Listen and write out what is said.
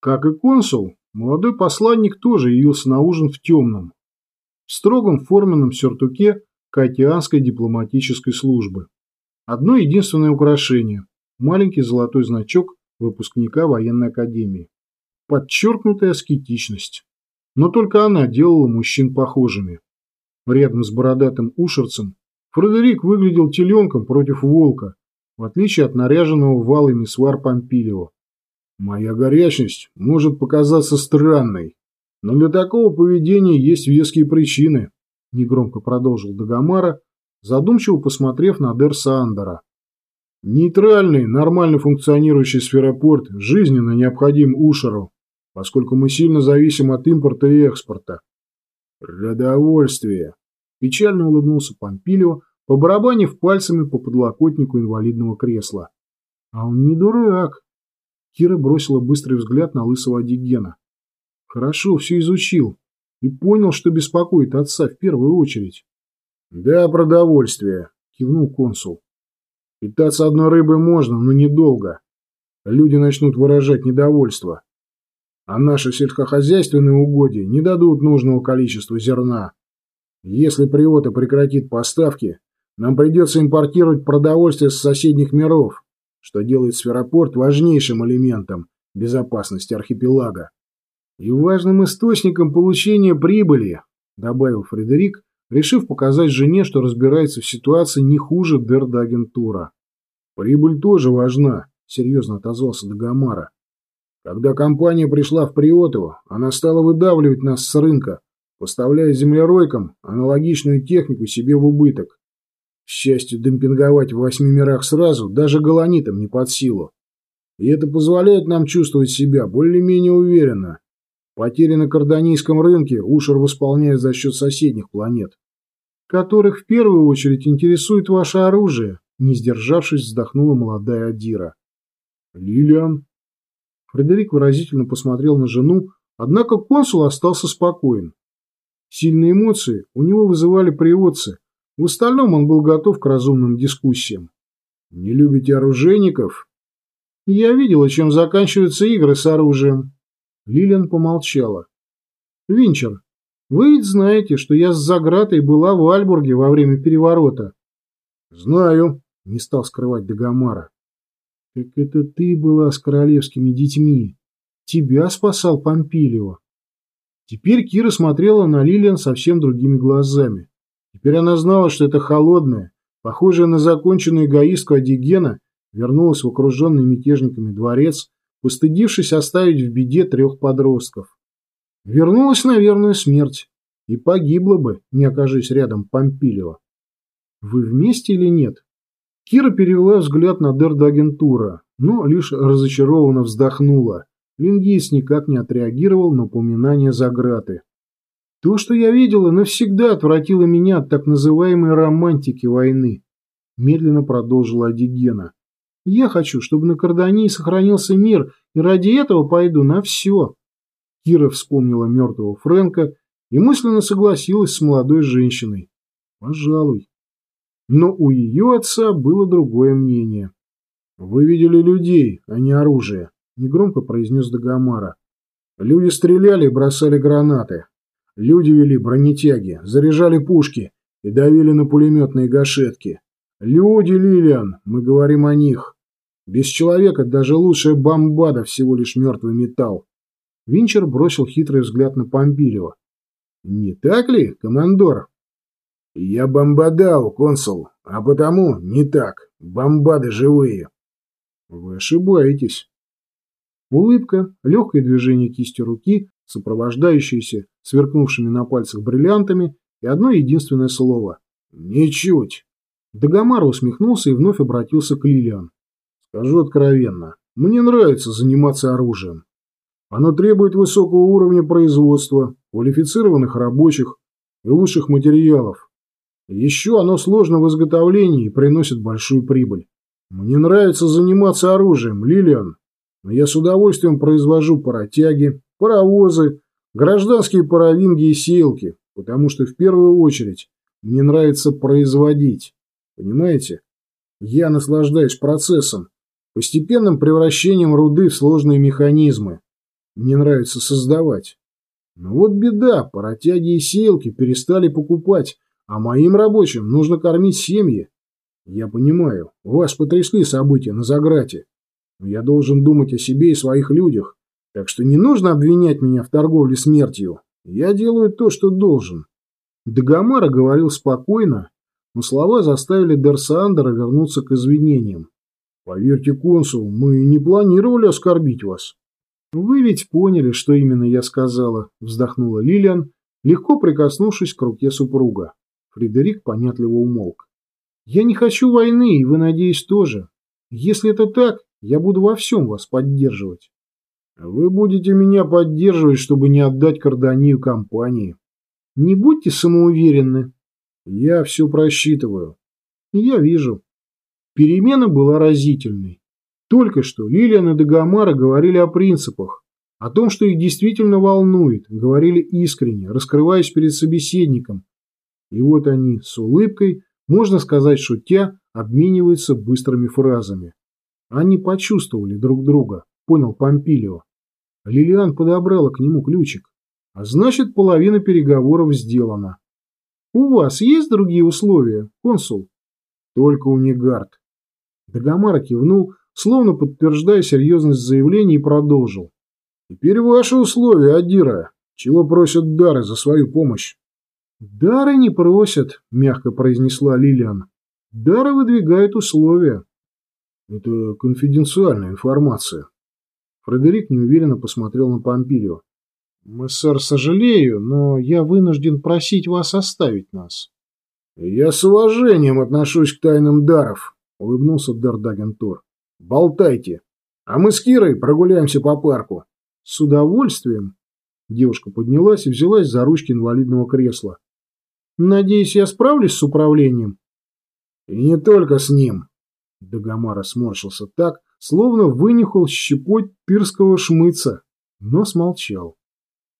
Как и консул, молодой посланник тоже явился на ужин в темном, в строгом форменном сюртуке Катианской дипломатической службы. Одно единственное украшение – маленький золотой значок выпускника военной академии. Подчеркнутая аскетичность. Но только она делала мужчин похожими. Рядом с бородатым ушерцем Фредерик выглядел теленком против волка, в отличие от наряженного валами свар Помпилио. Моя горячность может показаться странной, но для такого поведения есть веские причины, негромко продолжил Дагомара, задумчиво посмотрев на Дер Сандера. Нейтральный, нормально функционирующий сферопорт жизненно необходим Ушеру, поскольку мы сильно зависим от импорта и экспорта. Продовольствие. Печально улыбнулся Помпилио, побарабанив пальцами по подлокотнику инвалидного кресла. А он не дурак. Кира бросила быстрый взгляд на лысого Адигена. Хорошо, все изучил. И понял, что беспокоит отца в первую очередь. Да, продовольствие, кивнул консул. Питаться одной рыбой можно, но недолго. Люди начнут выражать недовольство. А наши сельскохозяйственные угодья не дадут нужного количества зерна. Если Приота прекратит поставки, нам придется импортировать продовольствие с соседних миров, что делает Сферопорт важнейшим элементом безопасности архипелага. И важным источником получения прибыли, добавил Фредерик, решив показать жене, что разбирается в ситуации не хуже Дерда-агентура. Прибыль тоже важна, серьезно отозвался Дагомара. Когда компания пришла в Приотово, она стала выдавливать нас с рынка, поставляя землеройкам аналогичную технику себе в убыток. К счастью, демпинговать в восьми мирах сразу даже голонитам не под силу. И это позволяет нам чувствовать себя более-менее уверенно. Потери на кардонийском рынке Ушер восполняет за счет соседних планет, которых в первую очередь интересует ваше оружие, не сдержавшись, вздохнула молодая Адира. Лилиан. Фредерик выразительно посмотрел на жену, однако консул остался спокоен. Сильные эмоции у него вызывали приводцы, в остальном он был готов к разумным дискуссиям. «Не любите оружейников?» «Я видела, чем заканчиваются игры с оружием». Лилиан помолчала. «Винчер, вы ведь знаете, что я с Загратой была в Альбурге во время переворота?» «Знаю», — не стал скрывать Дагомара. «Так это ты была с королевскими детьми. Тебя спасал Помпилио». Теперь Кира смотрела на Лилиан совсем другими глазами. Теперь она знала, что это холодная, похожая на законченную эгоистку Адигена, вернулась в окруженный мятежниками дворец, устыдившись оставить в беде трех подростков. Вернулась на верную смерть и погибла бы, не окажись рядом Помпилева. Вы вместе или нет? Кира перевела взгляд на Дердагентура, но лишь разочарованно вздохнула. Лингийц никак не отреагировал на упоминание Заграты. То, что я видела, навсегда отвратило меня от так называемой романтики войны, медленно продолжила Адигена. Я хочу, чтобы на Кардании сохранился мир, и ради этого пойду на все. Кира вспомнила мертвого Фрэнка и мысленно согласилась с молодой женщиной. Пожалуй. Но у ее отца было другое мнение. «Вы видели людей, а не оружие», — негромко произнес Дагомара. «Люди стреляли и бросали гранаты. Люди вели бронетяги, заряжали пушки и давили на пулеметные гашетки. Люди, Лилиан, мы говорим о них. Без человека даже лучшая бомбада всего лишь мертвый металл. Винчер бросил хитрый взгляд на Помпилева. «Не так ли, командор?» «Я бомбадал, консул, а потому не так. Бомбады живые». «Вы ошибаетесь». Улыбка, легкое движение кисти руки, сопровождающееся сверкнувшими на пальцах бриллиантами, и одно единственное слово – «Ничуть». Дагомар усмехнулся и вновь обратился к Лилиан. «Скажу откровенно, мне нравится заниматься оружием. Оно требует высокого уровня производства, квалифицированных рабочих и лучших материалов. Еще оно сложно в изготовлении и приносит большую прибыль. Мне нравится заниматься оружием, Лилиан, но я с удовольствием произвожу паротяги, паровозы, Гражданские паровинги и селки, потому что в первую очередь мне нравится производить. Понимаете? Я наслаждаюсь процессом, постепенным превращением руды в сложные механизмы. мне нравится создавать. Но вот беда, паротяги и селки перестали покупать, а моим рабочим нужно кормить семьи. Я понимаю, вас потрясли события на Заграте, но я должен думать о себе и своих людях, так что не нужно обвинять меня в торговле смертью. Я делаю то, что должен. Дагомара говорил спокойно, но слова заставили Дерсандера вернуться к извинениям. Поверьте, консул, мы не планировали оскорбить вас. Вы ведь поняли, что именно я сказала, вздохнула Лилиан, легко прикоснувшись к руке супруга. Фредерик понятливо умолк. Я не хочу войны, и вы, надеюсь, тоже. Если это так, я буду во всем вас поддерживать. Вы будете меня поддерживать, чтобы не отдать Карданию компании. Не будьте самоуверенны. Я все просчитываю. Я вижу. Перемена была разительной. Только что Лилиан и Дагомара говорили о принципах, о том, что их действительно волнует, говорили искренне, раскрываясь перед собеседником. И вот они с улыбкой, можно сказать шутя, обмениваются быстрыми фразами. Они почувствовали друг друга, понял Помпилио. Лилиан подобрала к нему ключик. А значит, половина переговоров сделана. У вас есть другие условия, консул? Только у Негард. Дагомара кивнул, словно подтверждая серьезность заявления, и продолжил. Теперь ваши условия, Адира. Чего просят дары за свою помощь? Дары не просят, мягко произнесла Лилиан. Дары выдвигают условия. Это конфиденциальная информация. Фредерик неуверенно посмотрел на Помпилио. Мы, сэр, сожалею, но я вынужден просить вас оставить нас. Я с уважением отношусь к тайнам даров, улыбнулся Дардагентур. Болтайте, а мы с Кирой прогуляемся по парку. С удовольствием. Девушка поднялась и взялась за ручки инвалидного кресла. Надеюсь, я справлюсь с управлением. И не только с ним. Дагомара сморщился так, словно вынюхал щепоть пирского шмыца, но смолчал.